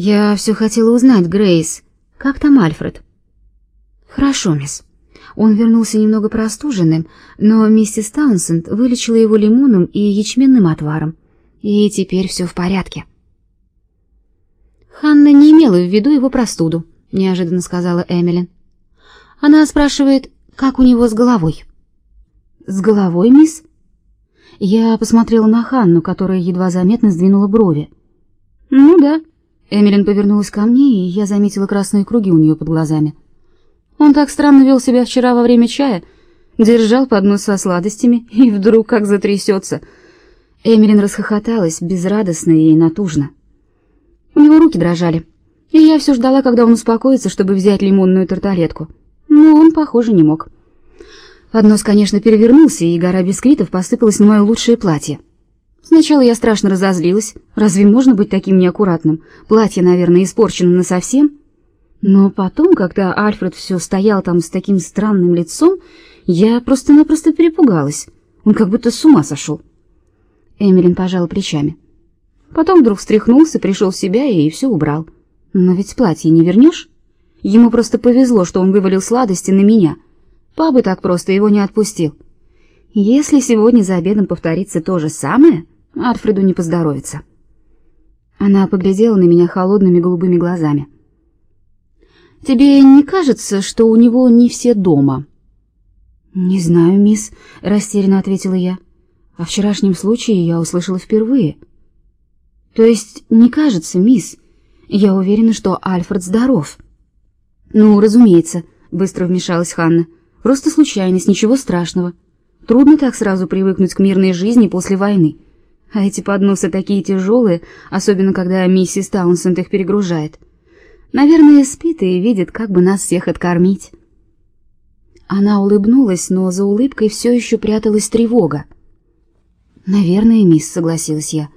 Я все хотела узнать, Грейс, как там Альфред? Хорошо, мисс. Он вернулся немного простуженным, но миссис Таунсенд вылечила его лимоном и ячменным отваром, и теперь все в порядке. Ханна не имела в виду его простуду, неожиданно сказала Эмилин. Она спрашивает, как у него с головой. С головой, мисс? Я посмотрела на Ханну, которая едва заметно сдвинула брови. Ну да. Эмилин повернулась ко мне, и я заметила красные круги у нее под глазами. Он так странно вел себя вчера во время чая, держал поднос со сладостями и вдруг как затрясется. Эмилин расхохоталась безрадостно и натужно. У него руки дрожали, и я все ждала, когда он успокоится, чтобы взять лимонную тарталетку. Но он, похоже, не мог. Поднос, конечно, перевернулся, и гора бисквитов посыпалась на мое лучшее платье. Сначала я страшно разозлилась. Разве можно быть таким неаккуратным? Платье, наверное, испорчено насовсем. Но потом, когда Альфред все стоял там с таким странным лицом, я просто-напросто перепугалась. Он как будто с ума сошел. Эмилин пожала плечами. Потом вдруг встряхнулся, пришел в себя и все убрал. Но ведь платье не вернешь. Ему просто повезло, что он вывалил сладости на меня. Папа так просто его не отпустил. Если сегодня за обедом повторится то же самое, Альфреду не поздоровится. Она поглядела на меня холодными голубыми глазами. Тебе не кажется, что у него не все дома? Не знаю, мисс, растерянно ответила я. О вчерашнем случае я услышала впервые. То есть не кажется, мисс? Я уверена, что Альфред здоров. Ну, разумеется, быстро вмешалась Ханна. Просто случайность, ничего страшного. Трудно так сразу привыкнуть к мирной жизни после войны. А эти подносы такие тяжелые, особенно когда миссис Таунсенд их перегружает. Наверное, спит и видит, как бы нас всех откормить. Она улыбнулась, но за улыбкой все еще пряталась тревога. Наверное, мисс, согласилась я.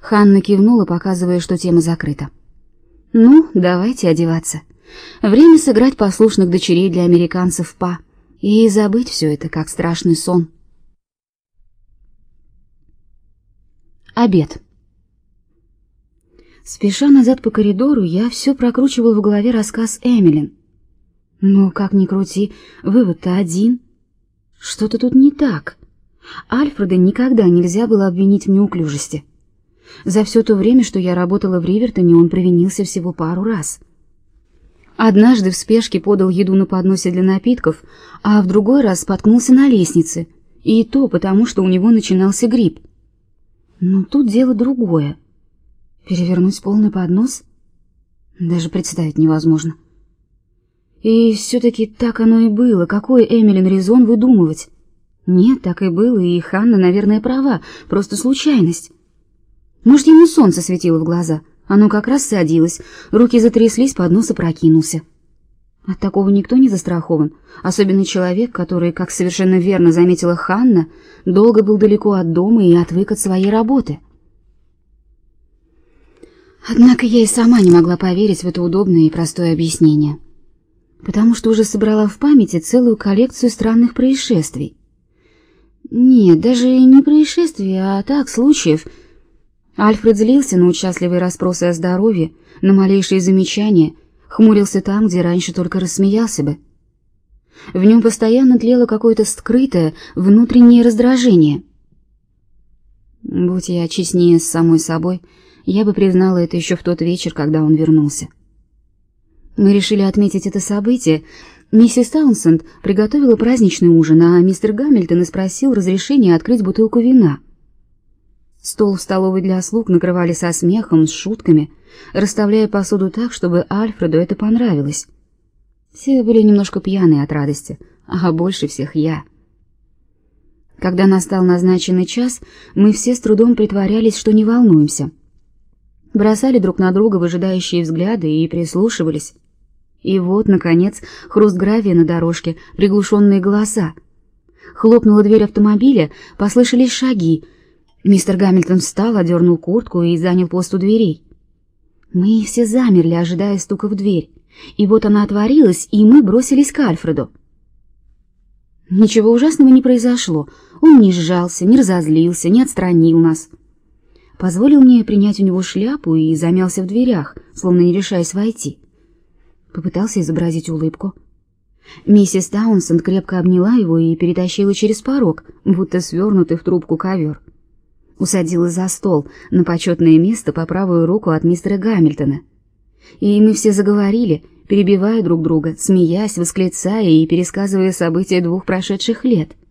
Ханна кивнула, показывая, что тема закрыта. Ну, давайте одеваться. Время сыграть послушных дочерей для американцев па и забыть все это, как страшный сон. Обед. Спеша назад по коридору, я все прокручивал в голове рассказ Эмилин. Но как ни крути, вывод-то один. Что-то тут не так. Альфреда никогда нельзя было обвинить в неуклюжести. За все то время, что я работала в Ривертоне, он провинился всего пару раз. Однажды в спешке подал еду на подносе для напитков, а в другой раз споткнулся на лестнице, и то потому, что у него начинался грипп. Но тут дело другое. Перевернуть полный поднос? Даже представить невозможно. И все-таки так оно и было. Какой Эмилин резон выдумывать? Нет, так и было, и Ханна, наверное, права. Просто случайность. Может, ему солнце светило в глаза. Оно как раз садилось. Руки затряслись, поднос опрокинулся. От такого никто не застрахован, особенно человек, который, как совершенно верно заметила Ханна, долго был далеко от дома и отвык от своей работы. Однако я и сама не могла поверить в это удобное и простое объяснение, потому что уже собрала в памяти целую коллекцию странных происшествий. Нет, даже не происшествий, а так, случаев. Альфред злился на участливые расспросы о здоровье, на малейшие замечания, хмурился там, где раньше только рассмеялся бы. В нем постоянно тлело какое-то скрытое внутреннее раздражение. Будь я честнее с самой собой, — я бы признала это еще в тот вечер, когда он вернулся. Мы решили отметить это событие. Миссис Таунсенд приготовила праздничный ужин, а мистер Гамильтон спросил разрешения открыть бутылку вина. Стол в столовой для слуг накрывали со смехом, с шутками, расставляя посуду так, чтобы Альфреду это понравилось. Все были немножко пьяные от радости, а больше всех я. Когда настал назначенный час, мы все с трудом притворялись, что не волнуемся — бросали друг на друга выжидающие взгляды и прислушивались. И вот, наконец, хруст гравия на дорожке, приглушенные голоса. Хлопнула дверь автомобиля, послышались шаги. Мистер Гамильтон встал, одернул куртку и занял пост у дверей. Мы все замерли, ожидая стука в дверь. И вот она отворилась, и мы бросились к Альфреду. Ничего ужасного не произошло. Он не сжался, не разозлился, не отстранил нас позволил мне принять у него шляпу и замялся в дверях, словно не решаясь войти. Попытался изобразить улыбку. Миссис Таунсенд крепко обняла его и перетащила через порог, будто свернутый в трубку ковер. Усадила за стол на почетное место по правую руку от мистера Гамильтона. И мы все заговорили, перебивая друг друга, смеясь, восклицая и пересказывая события двух прошедших лет —